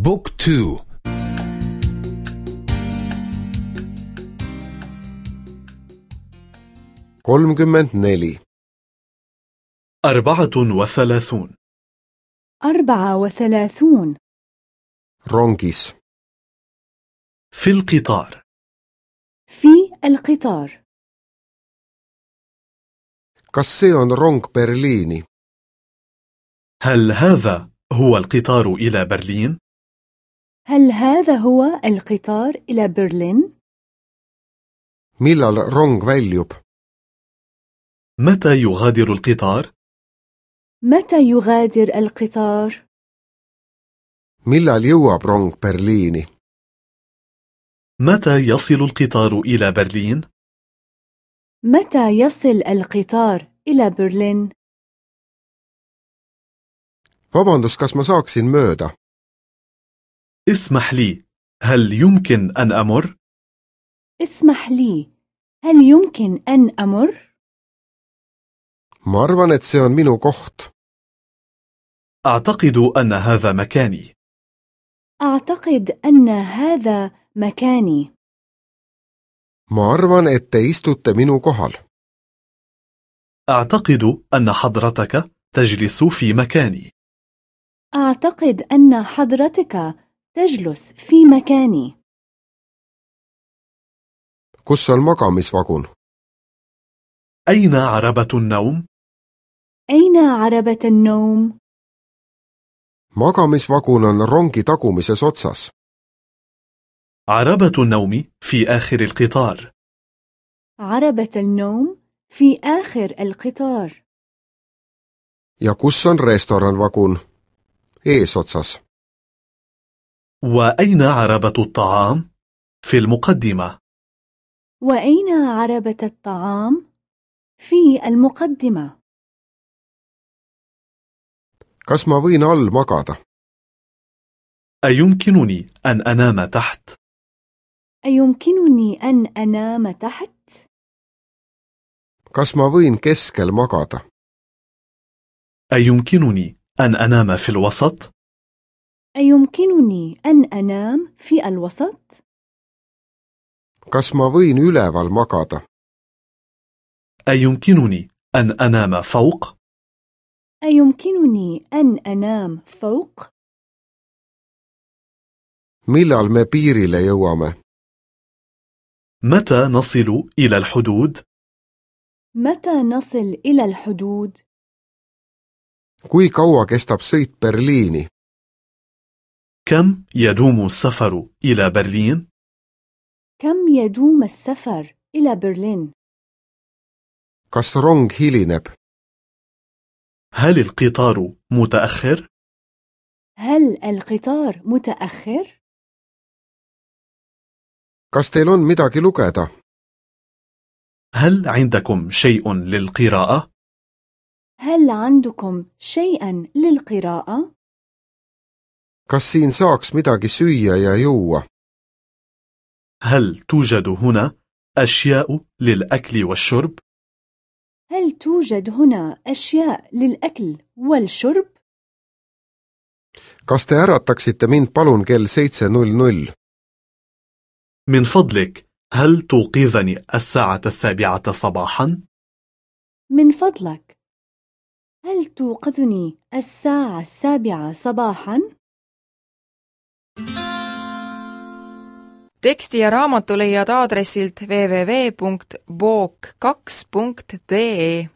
بوك تو. kolmkümmend neli أربعة وثلاثون. أربعة وثلاثون. rongis في القطار. في القطار. On rong Berliini. هل هذا هو القطار إلى برلين؟ هل هذا هو القطار إلى برلين؟ millal rong väljub متى يغادر القطار؟ متى يغادر القطار؟ millal jõuab rong Berliini متى يصل القطار إلى برلين؟ متى يصل القطار إلى برلين؟ vabandust kas ma saaksin mööda اسمح لي هل يمكن أن أمر؟ اسمح لي هل يمكن أن أمر؟ ma arvan et see on minu koht. أعتقد أن هذا مكاني. أعتقد أن هذا مكاني. Ma arvan et te istute minu kohal. أعتقد أن حضرتك تجلس في مكاني. أعتقد أن حضرتك تجلس في مكاني. Kus on magamisvagun. أين عربة النوم؟ أين عربة النوم؟ Magamisvagun on rongi tagumises otsas. عربة النوم في آخر القطار. عربة النوم في آخر القطار. Ja kus on restoranvagun. Eesotsas. وأين عربة الطعام؟ في المقدمة وأين عربة الطعام؟ في المقدمة kas ma võin all magada أيمكنني أن أنام تحت؟ أيمكنني أن أنام تحت؟ kas ma võin keskel magada أيمكنني أن أنام في الوسط؟ أيمكنني أن أنام في الوسط؟ kas ma võin üleval magada أيمكنني أن أنام فوق؟ أيمكنني أن أنام فوق؟ millal me piirile jõuame متى نصل إلى الحدود؟ متى نصل إلى الحدود؟ kui kaua kestab sõit Berliini كم يدوم السفر إلى برلين؟ كم يدوم السفر إلى برلين؟ kas rong hilineb هل القطار متأخر؟ هل القطار متأخر؟ kas teil on midagi lugeda هل عندكم شيء للقراءة؟ هل عندكم شيئا للقراءة؟ Kas siin saaks midagi süüa ja juua هل توجد هنا أشياء للأكل والشرب؟ هل توجد هنا أشياء للأكل والشرب؟ kas te ärataksite mind palun kell seitse null null من فضلك هل توقظني الساعة السابعة صباحا؟ من فضلك هل توقظني الساعة السابعة صباحا؟ Teksti ja raamatu leiad aadressilt www.book2.de